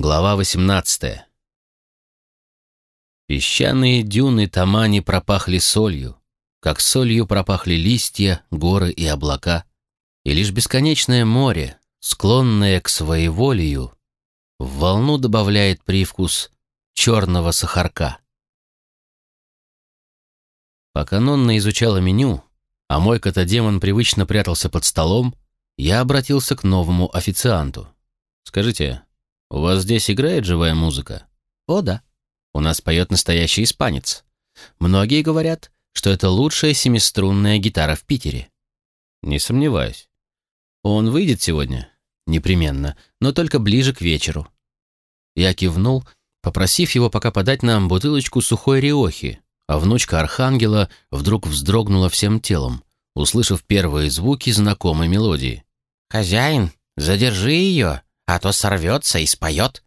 Глава 18. Песчаные дюны Тамани пропахли солью, как солью пропахли листья, горы и облака, и лишь бесконечное море, склонное к своеволию, в волну добавляет привкус черного сахарка. Пока Нонна изучала меню, а мой котодемон привычно прятался под столом, я обратился к новому официанту. «Скажите, «У вас здесь играет живая музыка?» «О, да. У нас поет настоящий испанец. Многие говорят, что это лучшая семиструнная гитара в Питере». «Не сомневаюсь. Он выйдет сегодня?» «Непременно, но только ближе к вечеру». Я кивнул, попросив его пока подать нам бутылочку сухой риохи, а внучка Архангела вдруг вздрогнула всем телом, услышав первые звуки знакомой мелодии. «Хозяин, задержи ее!» А то сорвется и споет».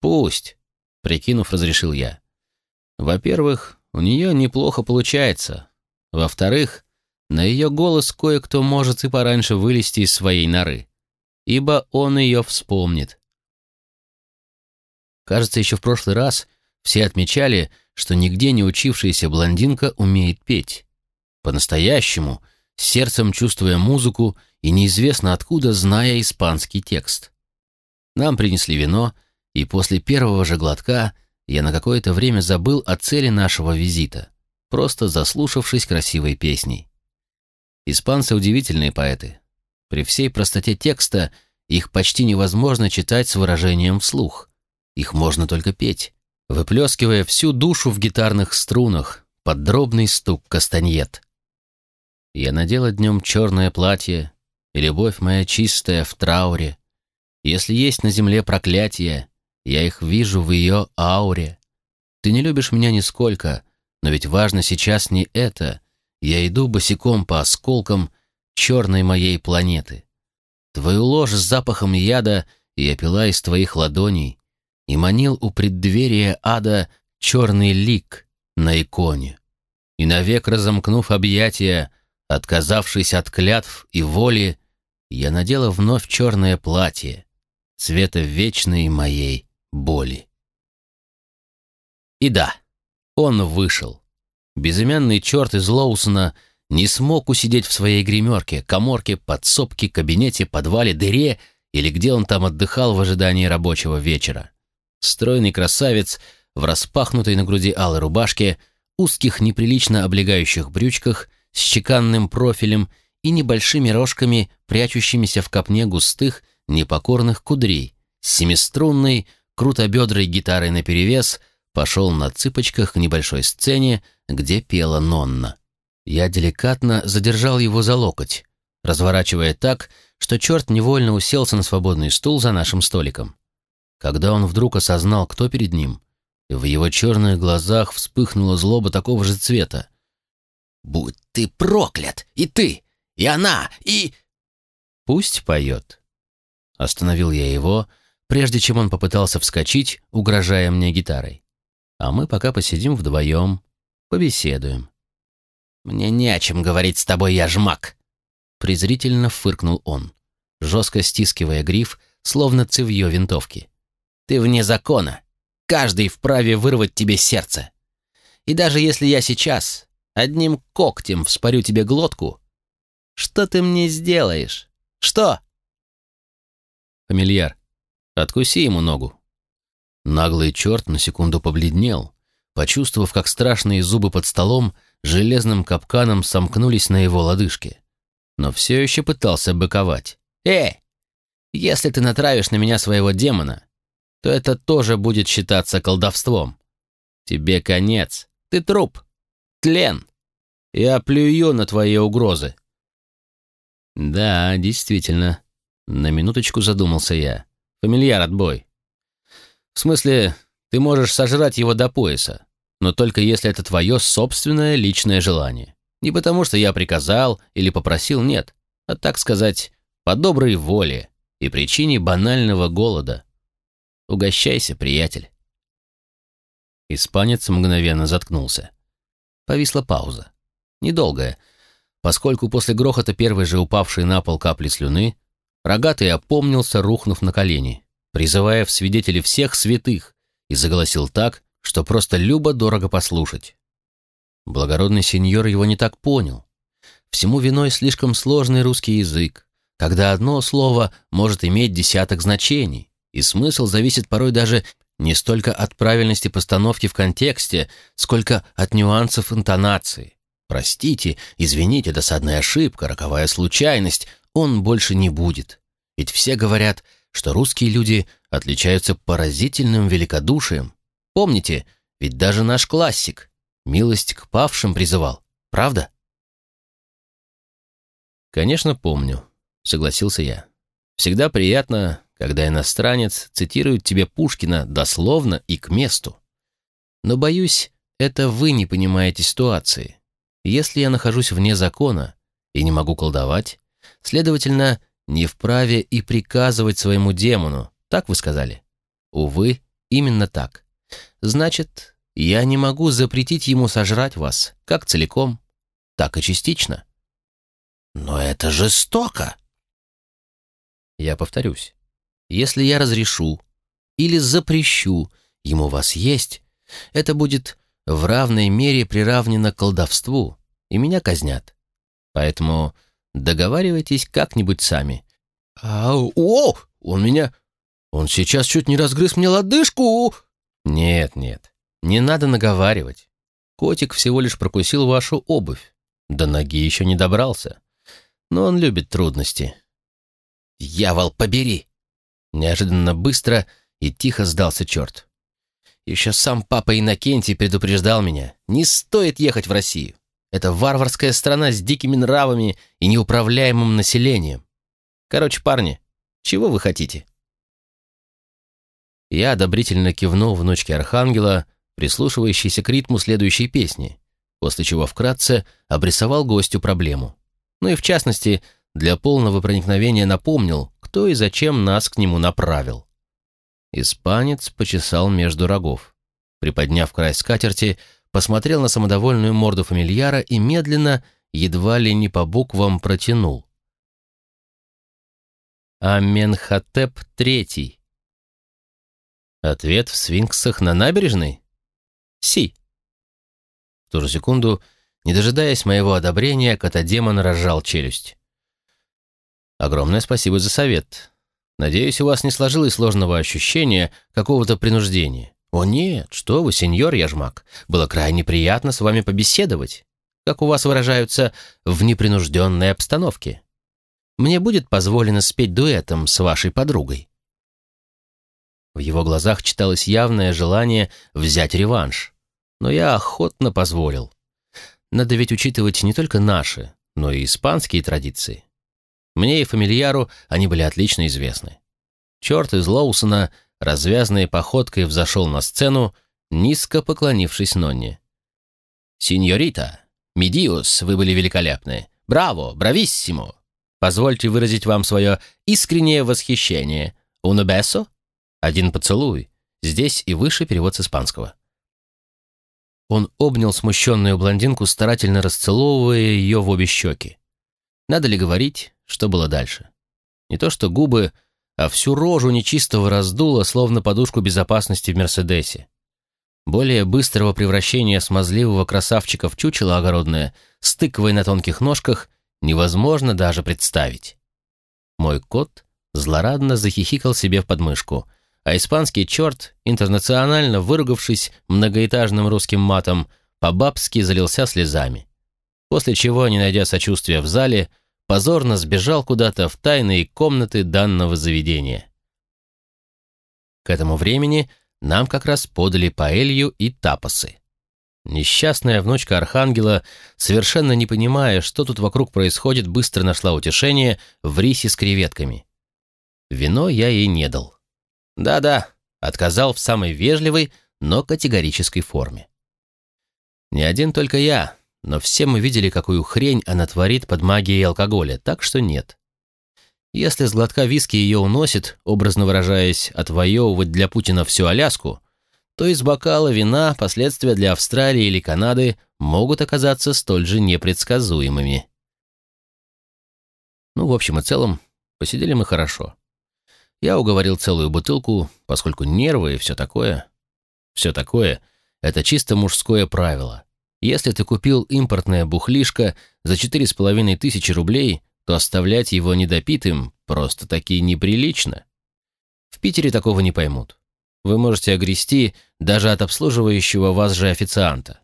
«Пусть», — прикинув, разрешил я. «Во-первых, у нее неплохо получается. Во-вторых, на ее голос кое-кто может и пораньше вылезти из своей норы, ибо он ее вспомнит». Кажется, еще в прошлый раз все отмечали, что нигде не учившаяся блондинка умеет петь. По-настоящему, сердцем чувствуя музыку и неизвестно откуда, зная испанский текст. Нам принесли вино, и после первого же глотка я на какое-то время забыл о цели нашего визита, просто заслушавшись красивой песней. Испанцы удивительные поэты. При всей простоте текста их почти невозможно читать с выражением вслух. Их можно только петь, выплескивая всю душу в гитарных струнах под дробный стук кастаньет. Я надела днем черное платье, и любовь моя чистая в трауре. Если есть на земле проклятия, я их вижу в ее ауре. Ты не любишь меня нисколько, но ведь важно сейчас не это. Я иду босиком по осколкам черной моей планеты. Твою ложь с запахом яда я пила из твоих ладоней и манил у преддверия ада черный лик на иконе. И навек разомкнув объятия, отказавшись от клятв и воли, я надела вновь черное платье, цвета вечной моей боли. И да, он вышел. Безымянный черт из Лоусона не смог усидеть в своей гримерке, коморке, подсобке, кабинете, подвале, дыре или где он там отдыхал в ожидании рабочего вечера. Стройный красавец в распахнутой на груди алой рубашке, узких неприлично облегающих брючках с чеканным профилем и небольшими рожками, прячущимися в копне густых, непокорных кудрей, с семиструнной, крутобедрой гитарой наперевес, пошел на цыпочках к небольшой сцене, где пела Нонна. Я деликатно задержал его за локоть, разворачивая так, что черт невольно уселся на свободный стул за нашим столиком. Когда он вдруг осознал, кто перед ним, в его черных глазах вспыхнула злоба такого же цвета. «Будь ты проклят! И ты! И она, и...» «Пусть поет». Остановил я его, прежде чем он попытался вскочить, угрожая мне гитарой. А мы пока посидим вдвоем, побеседуем. «Мне не о чем говорить с тобой, я жмак!» Презрительно фыркнул он, жестко стискивая гриф, словно цевье винтовки. «Ты вне закона. Каждый вправе вырвать тебе сердце. И даже если я сейчас одним когтем вспорю тебе глотку, что ты мне сделаешь? Что?» «Фамильяр, откуси ему ногу». Наглый черт на секунду побледнел, почувствовав, как страшные зубы под столом железным капканом сомкнулись на его лодыжке. Но все еще пытался быковать. «Эй, если ты натравишь на меня своего демона, то это тоже будет считаться колдовством. Тебе конец, ты труп, тлен. Я плюю на твои угрозы. «Да, действительно». На минуточку задумался я. «Фамильяр, отбой». «В смысле, ты можешь сожрать его до пояса, но только если это твое собственное личное желание. Не потому, что я приказал или попросил, нет, а так сказать, по доброй воле и причине банального голода. Угощайся, приятель». Испанец мгновенно заткнулся. Повисла пауза. Недолгая, поскольку после грохота первой же упавшей на пол капли слюны, рогатый опомнился, рухнув на колени, призывая в свидетели всех святых, и заголосил так, что просто любо-дорого послушать. Благородный сеньор его не так понял. Всему виной слишком сложный русский язык, когда одно слово может иметь десяток значений, и смысл зависит порой даже не столько от правильности постановки в контексте, сколько от нюансов интонации. Простите, извините, досадная ошибка, роковая случайность, он больше не будет. Ведь все говорят, что русские люди отличаются поразительным великодушием. Помните, ведь даже наш классик милость к павшим призывал, правда? Конечно, помню, согласился я. Всегда приятно, когда иностранец цитирует тебе Пушкина дословно и к месту. Но, боюсь, это вы не понимаете ситуации. Если я нахожусь вне закона и не могу колдовать, следовательно, не вправе и приказывать своему демону, так вы сказали? Увы, именно так. Значит, я не могу запретить ему сожрать вас, как целиком, так и частично. Но это жестоко. Я повторюсь. Если я разрешу или запрещу ему вас есть, это будет в равной мере приравнено к колдовству, и меня казнят. Поэтому договаривайтесь как-нибудь сами. Ау, о, он меня... Он сейчас чуть не разгрыз мне лодыжку. Нет, нет, не надо наговаривать. Котик всего лишь прокусил вашу обувь. До ноги еще не добрался. Но он любит трудности. «Дьявол, побери!» Неожиданно быстро и тихо сдался черт. Еще сам папа Иннокентий предупреждал меня. Не стоит ехать в Россию. Это варварская страна с дикими нравами и неуправляемым населением. Короче, парни, чего вы хотите?» Я одобрительно кивнул внучке Архангела, прислушивающейся к ритму следующей песни, после чего вкратце обрисовал гостю проблему. Ну и в частности, для полного проникновения напомнил, кто и зачем нас к нему направил. Испанец почесал между рогов. Приподняв край скатерти, посмотрел на самодовольную морду фамильяра и медленно, едва ли не по буквам, протянул. Аменхотеп III. Ответ в свинксах на набережной? Си. В ту же секунду, не дожидаясь моего одобрения, котодемон разжал челюсть. Огромное спасибо за совет. Надеюсь, у вас не сложилось сложного ощущения какого-то принуждения. О нет, что вы, сеньор Яжмак, было крайне приятно с вами побеседовать, как у вас выражаются, в непринужденной обстановке. Мне будет позволено спеть дуэтом с вашей подругой. В его глазах читалось явное желание взять реванш, но я охотно позволил. Надо ведь учитывать не только наши, но и испанские традиции. Мне и фамильяру они были отлично известны. Черт из Лоусона развязной походкой взошел на сцену, низко поклонившись Нонне. «Синьорита, Медиус, вы были великолепны. Браво, брависсимо! Позвольте выразить вам свое искреннее восхищение. Уно бесо? Один поцелуй. Здесь и выше перевод с испанского». Он обнял смущенную блондинку, старательно расцеловывая ее в обе щеки. Надо ли говорить, что было дальше? Не то что губы, а всю рожу нечистого раздуло, словно подушку безопасности в Мерседесе. Более быстрого превращения смазливого красавчика в чучело огородное с тыквой на тонких ножках невозможно даже представить. Мой кот злорадно захихикал себе в подмышку, а испанский черт, интернационально выругавшись многоэтажным русским матом, по-бабски залился слезами. После чего, не найдя сочувствия в зале, позорно сбежал куда-то в тайные комнаты данного заведения. К этому времени нам как раз подали паэлью и тапосы. Несчастная внучка Архангела, совершенно не понимая, что тут вокруг происходит, быстро нашла утешение в рисе с креветками. Вино я ей не дал. Да-да, отказал в самой вежливой, но категорической форме. Не один только я, но все мы видели, какую хрень она творит под магией алкоголя, так что нет. Если с глотка виски ее уносит, образно выражаясь, отвоевывать для Путина всю Аляску, то из бокала вина последствия для Австралии или Канады могут оказаться столь же непредсказуемыми. Ну, в общем и целом, посидели мы хорошо. Я уговорил целую бутылку, поскольку нервы и все такое. Все такое — это чисто мужское правило. Если ты купил импортное бухлишко за четыре с половиной тысячи рублей, то оставлять его недопитым просто-таки неприлично. В Питере такого не поймут. Вы можете огрести даже от обслуживающего вас же официанта.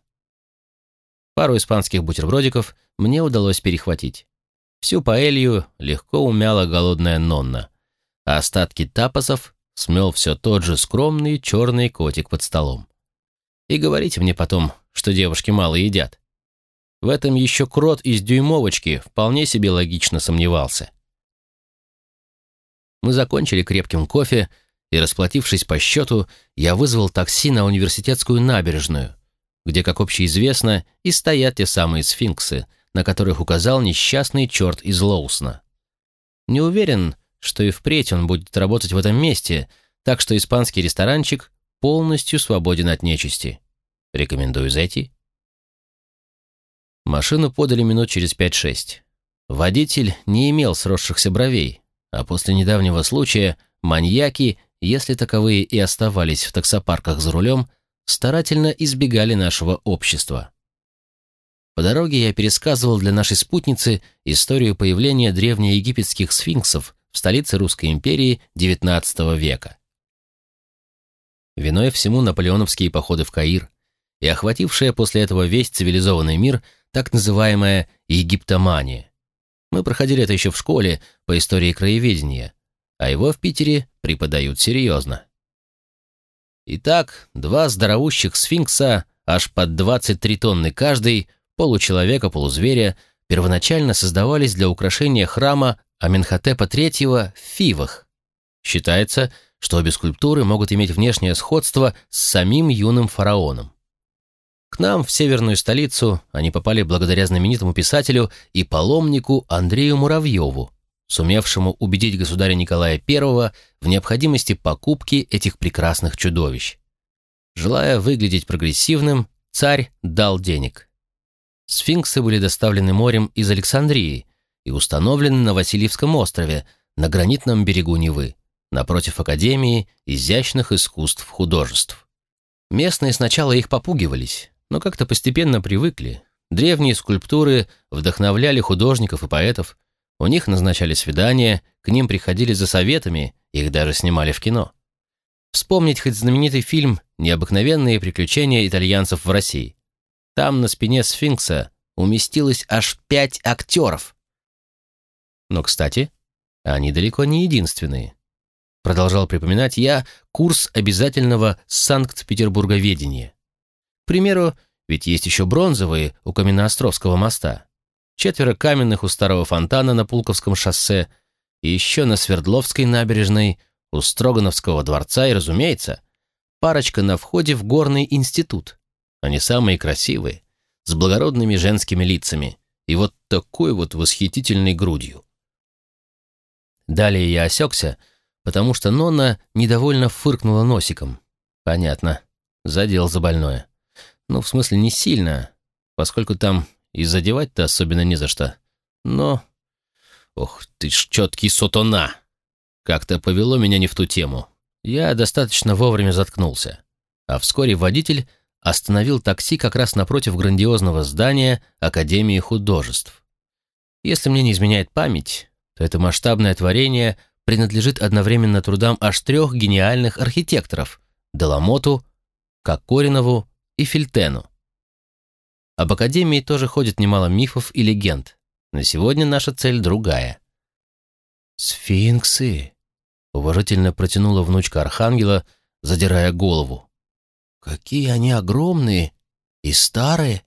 Пару испанских бутербродиков мне удалось перехватить. Всю паэлью легко умяла голодная Нонна, а остатки тапосов смел все тот же скромный черный котик под столом. И говорите мне потом, что девушки мало едят. В этом еще крот из дюймовочки вполне себе логично сомневался. Мы закончили крепким кофе, и, расплатившись по счету, я вызвал такси на университетскую набережную, где, как общеизвестно, и стоят те самые сфинксы, на которых указал несчастный черт из Лоусна. Не уверен, что и впредь он будет работать в этом месте, так что испанский ресторанчик полностью свободен от нечисти. Рекомендую зайти. Машину подали минут через 5-6. Водитель не имел сросшихся бровей, а после недавнего случая маньяки, если таковые и оставались в таксопарках за рулем, старательно избегали нашего общества. По дороге я пересказывал для нашей спутницы историю появления древнеегипетских сфинксов в столице Русской империи XIX века. Виной всему наполеоновские походы в Каир и охватившая после этого весь цивилизованный мир так называемая египтомания. Мы проходили это еще в школе по истории краеведения, а его в Питере преподают серьезно. Итак, два здоровущих сфинкса, аж под 23 тонны каждый, получеловека, полузверя, первоначально создавались для украшения храма Аменхотепа III в Фивах. Считается, что обе скульптуры могут иметь внешнее сходство с самим юным фараоном. К нам, в северную столицу, они попали благодаря знаменитому писателю и паломнику Андрею Муравьеву, сумевшему убедить государя Николая I в необходимости покупки этих прекрасных чудовищ. Желая выглядеть прогрессивным, царь дал денег. Сфинксы были доставлены морем из Александрии и установлены на Васильевском острове, на гранитном берегу Невы, напротив Академии изящных искусств художеств. Местные сначала их попугивались, но как-то постепенно привыкли. Древние скульптуры вдохновляли художников и поэтов, у них назначали свидания, к ним приходили за советами, их даже снимали в кино. Вспомнить хоть знаменитый фильм «Необыкновенные приключения итальянцев в России». Там на спине сфинкса уместилось аж пять актеров. Но, кстати, они далеко не единственные. Продолжал припоминать я курс обязательного Санкт-Петербурговедения. К примеру, ведь есть еще бронзовые у Каменноостровского моста четверо каменных у старого фонтана на Пулковском шоссе и еще на Свердловской набережной, у Строгановского дворца и, разумеется, парочка на входе в горный институт. Они самые красивые, с благородными женскими лицами и вот такой вот восхитительной грудью. Далее я осекся, потому что Нонна недовольно фыркнула носиком. Понятно, задел за больное. Ну, в смысле, не сильно, поскольку там и задевать-то особенно не за что. Но... Ох, ты ж четкий сотона! Как-то повело меня не в ту тему. Я достаточно вовремя заткнулся. А вскоре водитель остановил такси как раз напротив грандиозного здания Академии художеств. Если мне не изменяет память, то это масштабное творение принадлежит одновременно трудам аж трех гениальных архитекторов – Деламоту, Кокоринову и Фильтену. Об Академии тоже ходит немало мифов и легенд. Но сегодня наша цель другая. «Сфинксы!» — уважительно протянула внучка Архангела, задирая голову. «Какие они огромные и старые!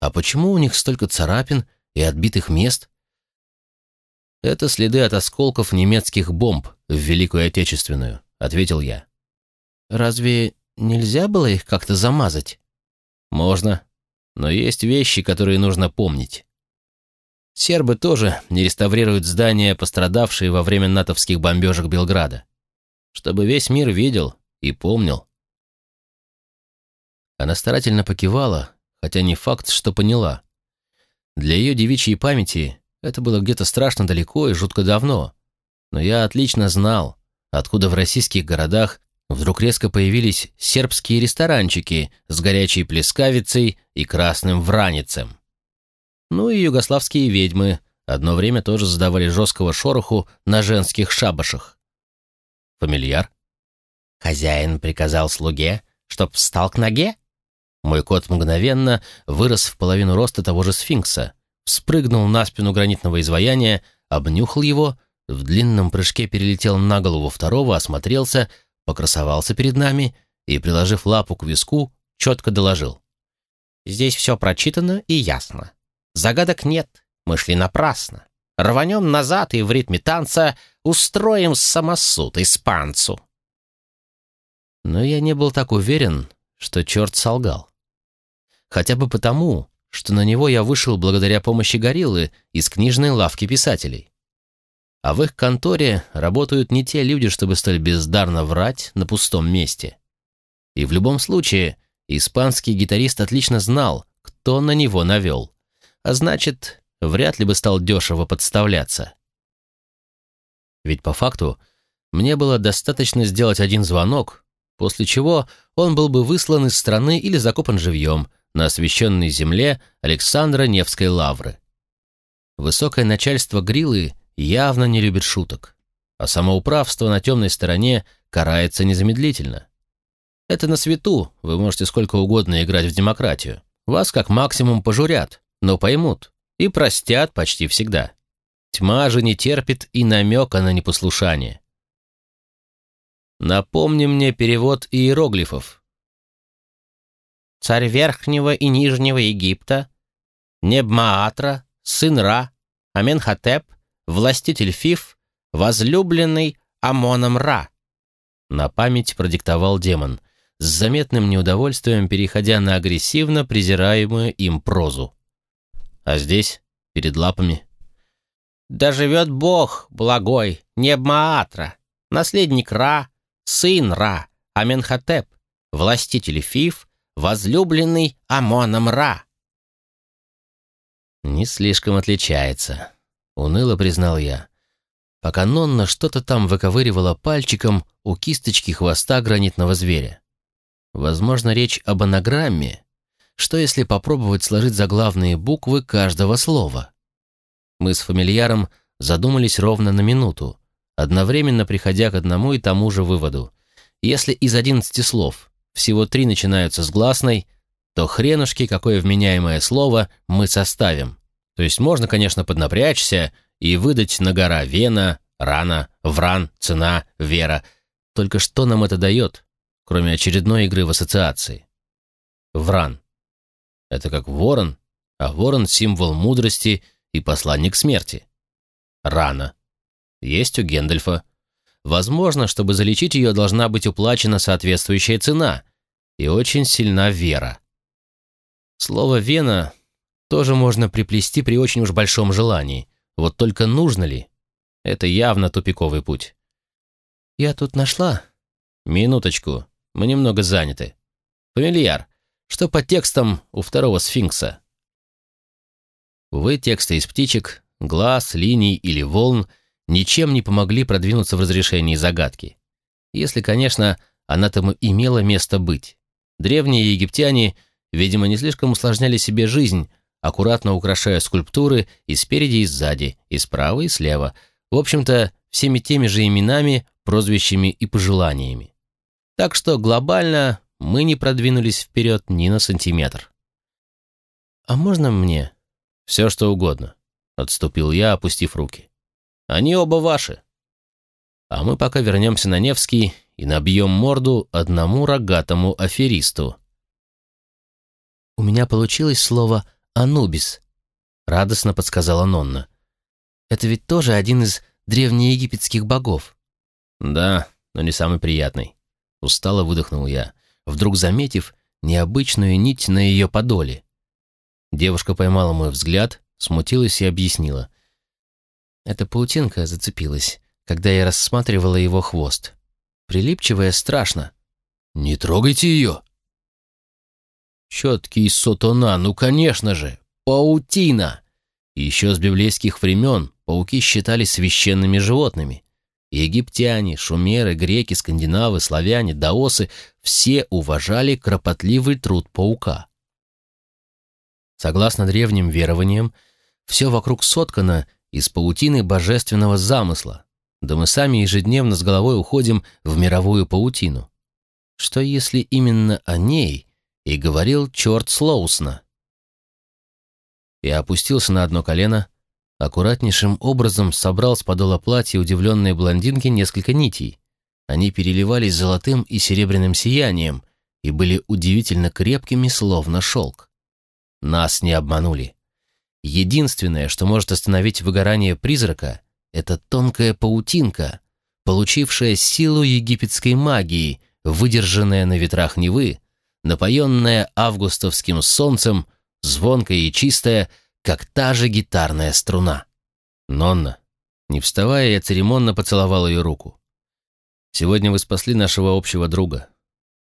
А почему у них столько царапин и отбитых мест?» «Это следы от осколков немецких бомб в Великую Отечественную», — ответил я. «Разве нельзя было их как-то замазать?» «Можно, но есть вещи, которые нужно помнить. Сербы тоже не реставрируют здания, пострадавшие во время натовских бомбежек Белграда. Чтобы весь мир видел и помнил. Она старательно покивала, хотя не факт, что поняла. Для ее девичьей памяти это было где-то страшно далеко и жутко давно. Но я отлично знал, откуда в российских городах вдруг резко появились сербские ресторанчики с горячей плескавицей и красным враницем. Ну и югославские ведьмы одно время тоже задавали жесткого шороху на женских шабашах. Фамильяр? Хозяин приказал слуге, чтоб встал к ноге? Мой кот мгновенно вырос в половину роста того же сфинкса, спрыгнул на спину гранитного изваяния, обнюхал его, в длинном прыжке перелетел на голову второго, осмотрелся, покрасовался перед нами и, приложив лапу к виску, четко доложил. «Здесь все прочитано и ясно. Загадок нет, мы шли напрасно. Рванем назад и в ритме танца устроим самосуд испанцу». Но я не был так уверен, что черт солгал. Хотя бы потому, что на него я вышел благодаря помощи гориллы из книжной лавки писателей. А в их конторе работают не те люди, чтобы столь бездарно врать на пустом месте. И в любом случае, испанский гитарист отлично знал, кто на него навел. А значит, вряд ли бы стал дешево подставляться. Ведь по факту мне было достаточно сделать один звонок, после чего он был бы выслан из страны или закопан живьем, на освященной земле Александра Невской лавры. Высокое начальство Грилы явно не любит шуток, а самоуправство на темной стороне карается незамедлительно. Это на свету, вы можете сколько угодно играть в демократию. Вас как максимум пожурят, но поймут и простят почти всегда. Тьма же не терпит и намека на непослушание. Напомни мне перевод иероглифов, царь Верхнего и Нижнего Египта, Небмаатра, сын Ра, Аменхотеп, властитель Фиф, возлюбленный Амоном Ра. На память продиктовал демон, с заметным неудовольствием переходя на агрессивно презираемую им прозу. А здесь, перед лапами. «Да живет Бог, благой, Небмаатра, наследник Ра, сын Ра, Аменхотеп, властитель Фиф, возлюбленный Амоном Ра. Не слишком отличается, уныло признал я, пока Нонна что-то там выковыривала пальчиком у кисточки хвоста гранитного зверя. Возможно, речь об анаграмме. Что если попробовать сложить заглавные буквы каждого слова? Мы с фамильяром задумались ровно на минуту, одновременно приходя к одному и тому же выводу. Если из одиннадцати слов всего три начинаются с гласной, то хренушки, какое вменяемое слово мы составим. То есть можно, конечно, поднапрячься и выдать на гора вена, рана, вран, цена, вера. Только что нам это дает, кроме очередной игры в ассоциации? Вран. Это как ворон, а ворон — символ мудрости и посланник смерти. Рана. Есть у Гендальфа. Возможно, чтобы залечить ее, должна быть уплачена соответствующая цена, и очень сильна вера. Слово «вена» тоже можно приплести при очень уж большом желании. Вот только нужно ли? Это явно тупиковый путь. «Я тут нашла». «Минуточку, мы немного заняты. Фамильяр, что по текстам у второго сфинкса?» Увы, тексты из птичек, глаз, линий или волн — ничем не помогли продвинуться в разрешении загадки. Если, конечно, она там имела место быть. Древние египтяне, видимо, не слишком усложняли себе жизнь, аккуратно украшая скульптуры и спереди, и сзади, и справа, и слева. В общем-то, всеми теми же именами, прозвищами и пожеланиями. Так что глобально мы не продвинулись вперед ни на сантиметр. «А можно мне?» «Все, что угодно», — отступил я, опустив руки. Они оба ваши. А мы пока вернемся на Невский и набьем морду одному рогатому аферисту. «У меня получилось слово «анубис», — радостно подсказала Нонна. «Это ведь тоже один из древнеегипетских богов». «Да, но не самый приятный», — устало выдохнул я, вдруг заметив необычную нить на ее подоле. Девушка поймала мой взгляд, смутилась и объяснила. Эта паутинка зацепилась, когда я рассматривала его хвост. Прилипчивая страшно. «Не трогайте ее!» Четкий сотона, ну конечно же, паутина! Еще с библейских времен пауки считались священными животными. Египтяне, шумеры, греки, скандинавы, славяне, даосы — все уважали кропотливый труд паука. Согласно древним верованиям, все вокруг соткано из паутины божественного замысла, да мы сами ежедневно с головой уходим в мировую паутину. Что если именно о ней и говорил черт Слоусна? Я опустился на одно колено, аккуратнейшим образом собрал с подола платья удивленной блондинки несколько нитей. Они переливались золотым и серебряным сиянием и были удивительно крепкими, словно шелк. Нас не обманули. Единственное, что может остановить выгорание призрака, это тонкая паутинка, получившая силу египетской магии, выдержанная на ветрах Невы, напоенная августовским солнцем, звонкая и чистая, как та же гитарная струна. Нонна, не вставая, я церемонно поцеловал ее руку. «Сегодня вы спасли нашего общего друга.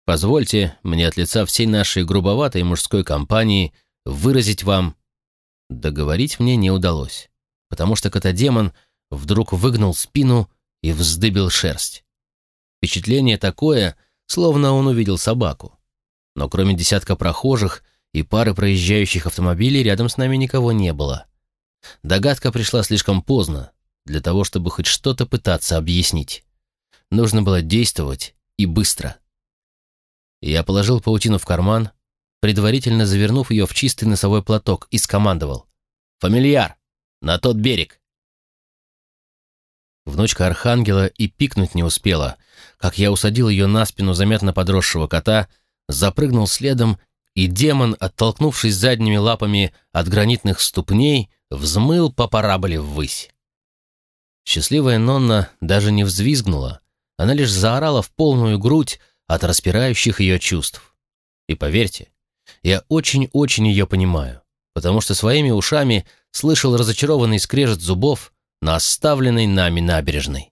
Позвольте мне от лица всей нашей грубоватой мужской компании выразить вам Договорить мне не удалось, потому что кота-демон вдруг выгнул спину и вздыбил шерсть. Впечатление такое, словно он увидел собаку. Но кроме десятка прохожих и пары проезжающих автомобилей рядом с нами никого не было. Догадка пришла слишком поздно для того, чтобы хоть что-то пытаться объяснить. Нужно было действовать и быстро. Я положил паутину в карман, предварительно завернув ее в чистый носовой платок, и скомандовал. «Фамильяр! На тот берег!» Внучка Архангела и пикнуть не успела, как я усадил ее на спину заметно подросшего кота, запрыгнул следом, и демон, оттолкнувшись задними лапами от гранитных ступней, взмыл по параболе ввысь. Счастливая Нонна даже не взвизгнула, она лишь заорала в полную грудь от распирающих ее чувств. И поверьте, я очень-очень ее понимаю, потому что своими ушами слышал разочарованный скрежет зубов на оставленной нами набережной.